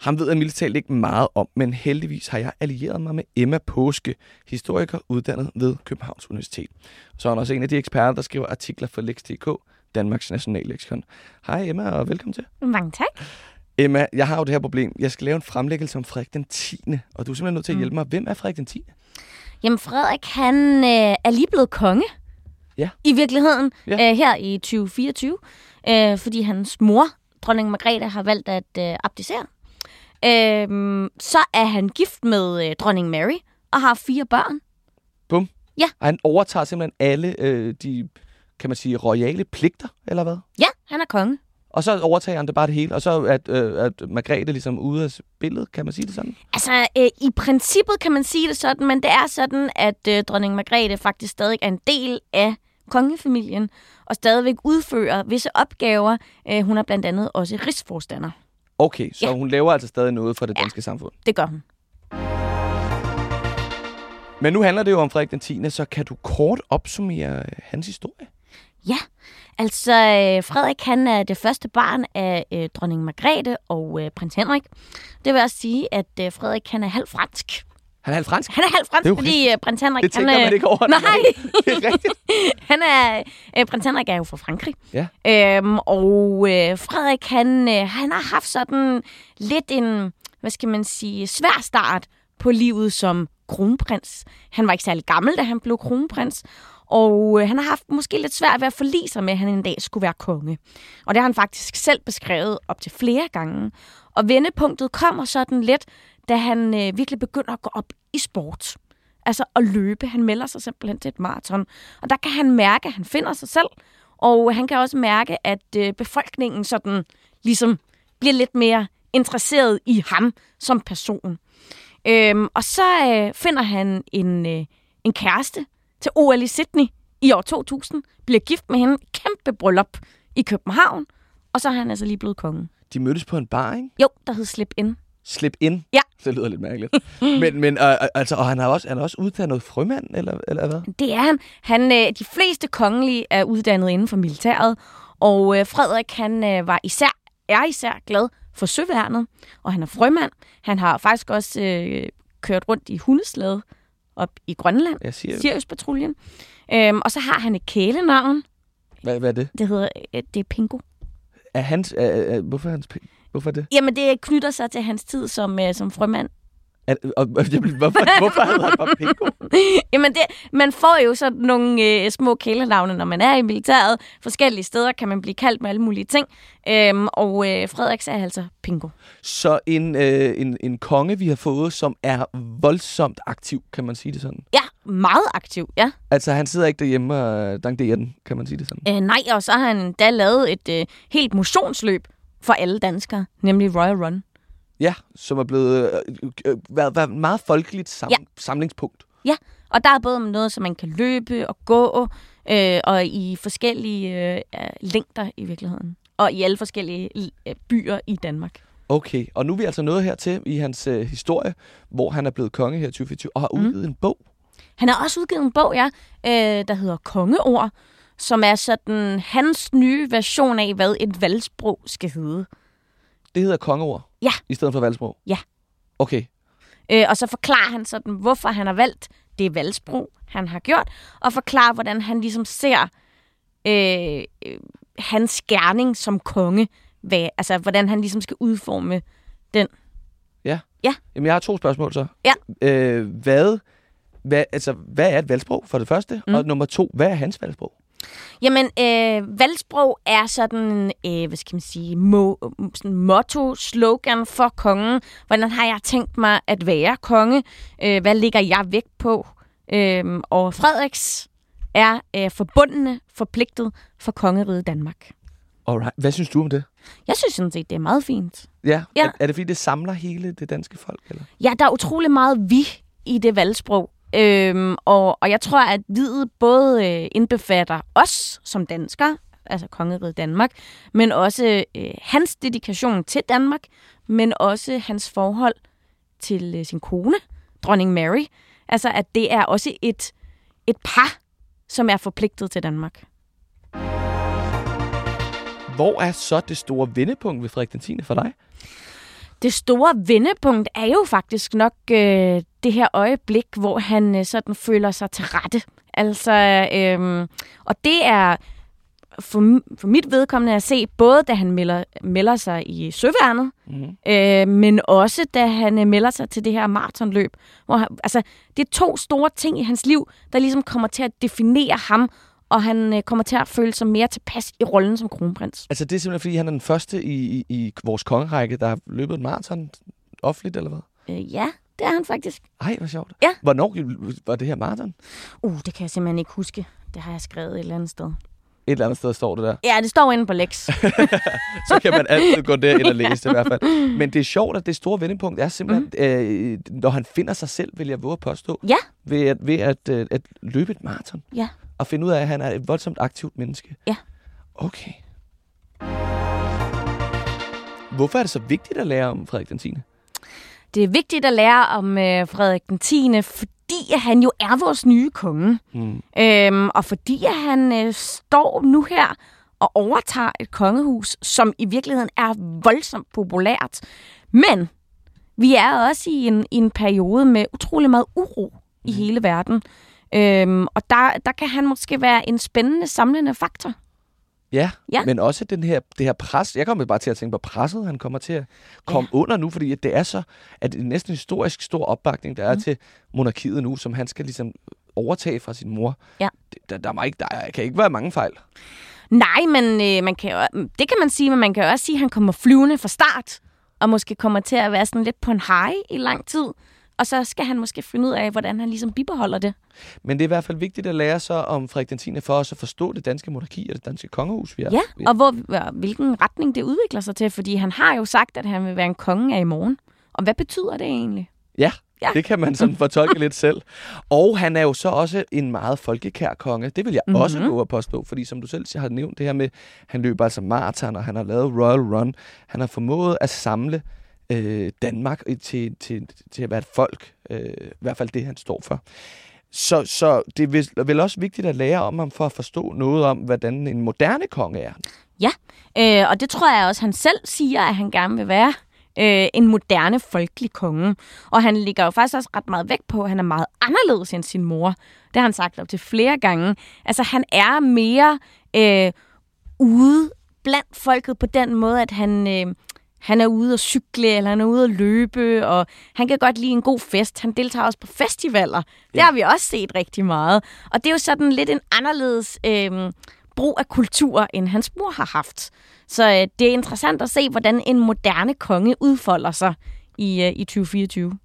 Ham ved jeg mildt talt ikke meget om, men heldigvis har jeg allieret mig med Emma Påske, historiker uddannet ved Københavns Universitet. Så er hun også en af de eksperter, der skriver artikler for Lex.dk, Danmarks Nationalleksikon. Hej Emma, og velkommen til. Mange tak. Emma, jeg har jo det her problem. Jeg skal lave en fremlæggelse om Frederik den 10. Og du er simpelthen nødt til at hjælpe mig. Hvem er Frederik den 10? Jamen, Frederik, han øh, er lige blevet konge. Ja. I virkeligheden, Ja. øh, her i 2024. Øh, fordi hans mor, dronning Margrethe, har valgt at øh, abdicere. Øh, så er han gift med øh, dronning Mary og har fire børn. Bum. Ja. Og han overtager simpelthen alle øh, de, kan man sige, royale pligter, eller hvad? Ja, han er konge. Og så overtager han det bare det hele, og så er at, øh, at Margrethe ligesom ude af billedet, kan man sige det sådan? Altså, øh, i princippet kan man sige det sådan, men det er sådan, at øh, dronning Margrethe faktisk stadig er en del af kongefamilien, og stadigvæk udfører visse opgaver. Øh, hun er blandt andet også rigsforstander. Okay, så Ja. hun laver altså stadig noget for det Ja. danske samfund. Det gør hun. Men nu handler det jo om Frederik den 10., så kan du kort opsummere øh, hans historie? Ja, altså øh, Frederik han er det første barn af øh, dronning Margrethe og øh, prins Henrik. Det vil også sige, at øh, Frederik han er halv fransk. Han er halv fransk. Han er halv fransk, fordi øh, prins Henrik... Det tænker han, man ikke over. Nej, det er rigtigt. Han er, øh, prins Henrik er jo fra Frankrig. Ja. Øhm, og øh, Frederik han, øh, han har haft sådan lidt en, hvad skal man sige, svær start på livet som kronprins. Han var ikke særlig gammel, da han blev kronprins. Og øh, han har haft måske lidt svært ved at forlige sig med, at han en dag skulle være konge. Og det har han faktisk selv beskrevet op til flere gange. Og vendepunktet kommer sådan lidt, da han øh, virkelig begynder at gå op i sport. Altså at løbe. Han melder sig simpelthen til et maraton. Og der kan han mærke, at han finder sig selv. Og han kan også mærke, at øh, befolkningen sådan ligesom bliver lidt mere interesseret i ham som person. Øhm, og så øh, finder han en, øh, en kæreste til OL i Sydney i år 2000, bliver gift med hende, kæmpe bryllup i København, og så er han altså lige blevet konge. De mødtes på en bar, ikke? Jo, der hed Slip In. Slip ind. Ja. Det lyder lidt mærkeligt. men, men øh, øh, altså, og han er også, han er også uddannet frømand, eller, eller hvad? Det er han. han øh, de fleste kongelige er uddannet inden for militæret, og øh, Frederik han øh, var især, er især glad for søværnet, og han er frømand. Han har faktisk også øh, kørt rundt i hundeslæde op i Grønland, Jeg siger, Sirius-patruljen. Øhm, og så har han et kælenavn. hvad, hvad er det? Det hedder øh, det er Pingo. Er hans, øh, hvorfor er hans, hvorfor det? Jamen, det knytter sig til hans tid som, øh, som frømand. Er, og, jamen, hvorfor, hvorfor hedder han bare Pingo? Jamen, det, man får jo sådan nogle øh, små kælenavne, når man er i militæret. Forskellige steder kan man blive kaldt med alle mulige ting. Øhm, og øh, Frederiks er altså Pingo. Så en, øh, en, en konge, vi har fået, som er voldsomt aktiv, kan man sige det sådan. Ja, meget aktiv, ja. Altså, han sidder ikke derhjemme og danderer den, kan man sige det sådan. Øh, nej, og så har han endda lavet et øh, helt motionsløb for alle danskere, nemlig Royal Run. Ja, som er blevet øh, øh, været, været et meget folkeligt sam, Ja. samlingspunkt. Ja, og der er både noget, som man kan løbe og gå, øh, og i forskellige øh, øh, længder i virkeligheden. Og i alle forskellige øh, byer i Danmark. Okay, og nu er vi altså nået hertil i hans øh, historie, hvor han er blevet konge her i 2024 og har Mm. udgivet en bog. Han har også udgivet en bog, ja, øh, der hedder Kongeord, som er sådan hans nye version af, hvad et valgsprog skal hedde. Det hedder kongeord. Ja. I stedet for valgsprog. Ja. Okay. Øh, og så forklarer han sådan, hvorfor han har valgt det valgsprog, han har gjort, og forklarer, hvordan han ligesom ser øh, øh, hans gerning som konge, hvad, altså hvordan han ligesom skal udforme den. Jamen, jeg har to spørgsmål så. Ja. Øh, hvad, hvad, altså, hvad er et valgsprog, for det første? Mm. Og nummer to, hvad er hans valgsprog? Jamen, øh, valgsprog er sådan, øh, hvad skal man sige, mo, sådan motto, slogan for kongen. Hvordan har jeg tænkt mig at være konge? Øh, hvad ligger jeg vægt på? Øh, og Frederiks er øh, forbundne forpligtet for kongeriget Danmark. Alright. Hvad synes du om det? Jeg synes sådan set, det er meget fint. Ja. Ja. Er, er det fordi, det samler hele det danske folk? Eller? Ja, der er utrolig meget vi i det valgsprog. Øhm, og, og jeg tror, at videt både øh, indbefatter os som danskere, altså kongeriget Danmark, men også øh, hans dedikation til Danmark, men også hans forhold til øh, sin kone, dronning Mary. Altså, at det er også et, et par, som er forpligtet til Danmark. Hvor er så det store vendepunkt ved Frederik 10. for dig? Det store vendepunkt er jo faktisk nok øh, det her øjeblik, hvor han øh, sådan føler sig til rette. Altså, øh, og det er for, for mit vedkommende at se, både da han melder, melder sig i Søværnet, Mm. øh, men også da han øh, melder sig til det her maratonløb. Hvor han, altså, det er to store ting i hans liv, der ligesom kommer til at definere ham, og han øh, kommer til at føle sig mere tilpas i rollen som kronprins. Altså, det er simpelthen, fordi han er den første i, i, i vores kongerække, der har løbet et maraton offentligt, eller hvad? Øh, ja, det er han faktisk. Ej, hvor sjovt. Ja. Hvornår var det her maraton? Uh, det kan jeg simpelthen ikke huske. Det har jeg skrevet et eller andet sted. Et eller andet sted står det der. Ja, det står inde på Lex. Så kan man altid gå derind og læse det i hvert fald. Men det er sjovt, at det store vendepunkt er simpelthen, mm. øh, når han finder sig selv, vil jeg våge at påstå, Ja. ved, at, ved at, øh, at løbe et maraton. Ja. Og finde ud af, at han er et voldsomt aktivt menneske. Ja. Okay. Hvorfor er det så vigtigt at lære om Frederik den 10. Det er vigtigt at lære om øh, Frederik den 10., fordi at han jo er vores nye konge. Mm. Øhm, og fordi at han øh, står nu her og overtager et kongehus, som i virkeligheden er voldsomt populært. Men vi er også i en, i en periode med utrolig meget uro i hele verden. Øhm, og der, der kan han måske være en spændende samlende faktor. Ja, Ja. men også den her, det her pres. Jeg kommer bare til at tænke på presset, han kommer til at komme ja. under nu, fordi det er så, at det er næsten historisk stor opbakning, der er Mm. til monarkiet nu, som han skal ligesom overtage fra sin mor. Ja. Der, der, ikke, der kan ikke være mange fejl. Nej, men øh, man kan jo, det kan man sige, men man kan jo også sige, at han kommer flyvende fra start, og måske kommer til at være sådan lidt på en high i lang tid. Og så skal han måske finde ud af, hvordan han ligesom bibeholder det. Men det er i hvert fald vigtigt at lære sig om Frederik den 10. for os at forstå det danske monarki og det danske kongehus, vi er. Ja, og hvor, hvilken retning det udvikler sig til, fordi han har jo sagt, at han vil være en konge af i morgen. Og hvad betyder det egentlig? Ja, Ja. det kan man sådan fortolke lidt selv. Og han er jo så også en meget folkekær konge. Det vil jeg mm-hmm. også gå at påstå, fordi som du selv har nævnt det her med, han løber altså maraton, og han har lavet Royal Run. Han har formået at samle øh, Danmark øh, til, til, til at være et folk. Øh, I hvert fald det, han står for. Så, så det er vel- vel også vigtigt at lære om ham for at forstå noget om, hvordan en moderne konge er. Ja, Øh, og det tror jeg også, han selv siger, at han gerne vil være øh, en moderne folkelig konge. Og han ligger jo faktisk også ret meget vægt på, at han er meget anderledes end sin mor. Det har han sagt op til flere gange. Altså, han er mere øh, ude blandt folket på den måde, at han... Øh, han er ude at cykle, eller han er ude at løbe, og han kan godt lide en god fest. Han deltager også på festivaler. Det Ja. har vi også set rigtig meget. Og det er jo sådan lidt en anderledes øh, brug af kultur, end hans mor har haft. Så øh, det er interessant at se, hvordan en moderne konge udfolder sig i, øh, i 2024.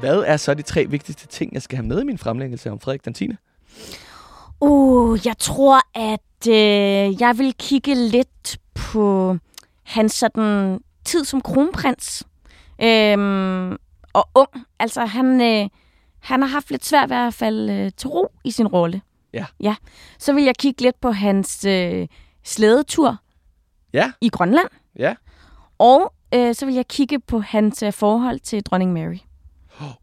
Hvad er så de tre vigtigste ting, jeg skal have med i min fremlæggelse om Frederik den 10. Uh, jeg tror, at øh, jeg vil kigge lidt på hans sådan tid som kronprins. Øhm, og ung. Altså, han, øh, han har haft lidt svært ved at falde øh, til ro i sin rolle. Ja. ja. Så vil jeg kigge lidt på hans øh, slædetur Ja, i Grønland. ja. Og øh, så vil jeg kigge på hans øh, forhold til dronning Mary.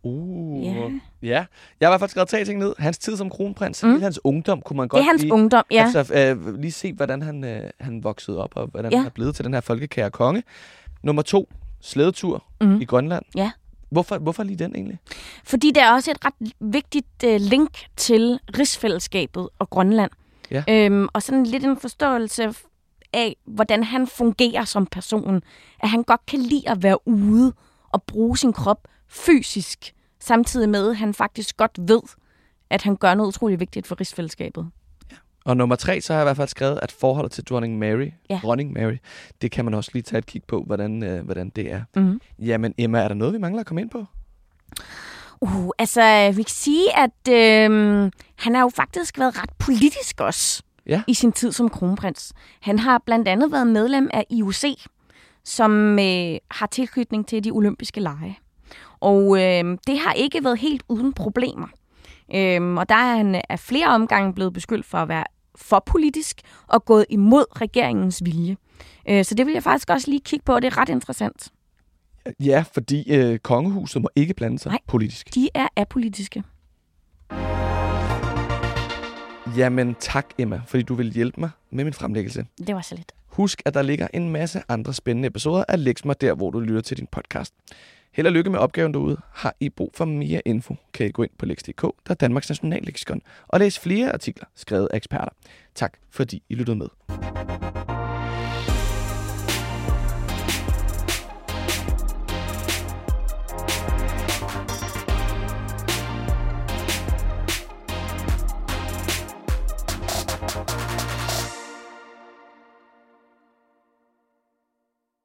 Uh, Ja. ja. Jeg har i hvert fald skrevet tre ting ned. Hans tid som kronprins, mm. Mm. hele hans ungdom, kunne man Det godt er hans lige, ungdom, ja. altså, øh, lige se, hvordan han, øh, han voksede op, og hvordan Ja. han er blevet til den her folkekære konge. Nummer to, slædetur Mhm. i Grønland. Ja. Hvorfor, hvorfor lige den egentlig? Fordi der er også et ret vigtigt øh, link til rigsfællesskabet og Grønland. Ja. Øhm, og sådan lidt en forståelse af, hvordan han fungerer som person. At han godt kan lide at være ude og bruge sin krop fysisk, samtidig med, at han faktisk godt ved, at han gør noget utroligt vigtigt for rigsfællesskabet. Og nummer tre, så har jeg i hvert fald skrevet, at forholdet til dronning Mary, Ja. dronning Mary, det kan man også lige tage et kig på, hvordan, øh, hvordan det er. Mm-hmm. Jamen Emma, er der noget, vi mangler at komme ind på? Uh, altså, vi kan sige, at øh, han har jo faktisk været ret politisk også. Ja. i sin tid som kronprins. Han har blandt andet været medlem af IOC, som øh, har tilknytning til de olympiske lege. Og øh, det har ikke været helt uden problemer. Øhm, og der er han af flere omgange blevet beskyldt for at være for politisk og gået imod regeringens vilje. Øh, så det vil jeg faktisk også lige kigge på, det er ret interessant. Ja, fordi øh, kongehuset må ikke blande sig Nej. politisk. De er apolitiske. Jamen tak, Emma, fordi du vil hjælpe mig med min fremlæggelse. Det var så lidt. Husk, at der ligger en masse andre spændende episoder af Lex mig der, hvor du lytter til din podcast. Held og lykke med opgaven derude. Har I brug for mere info, kan I gå ind på Lex.dk, der er Danmarks nationalleksikon, og læs flere artikler skrevet af eksperter. Tak fordi I lyttede med.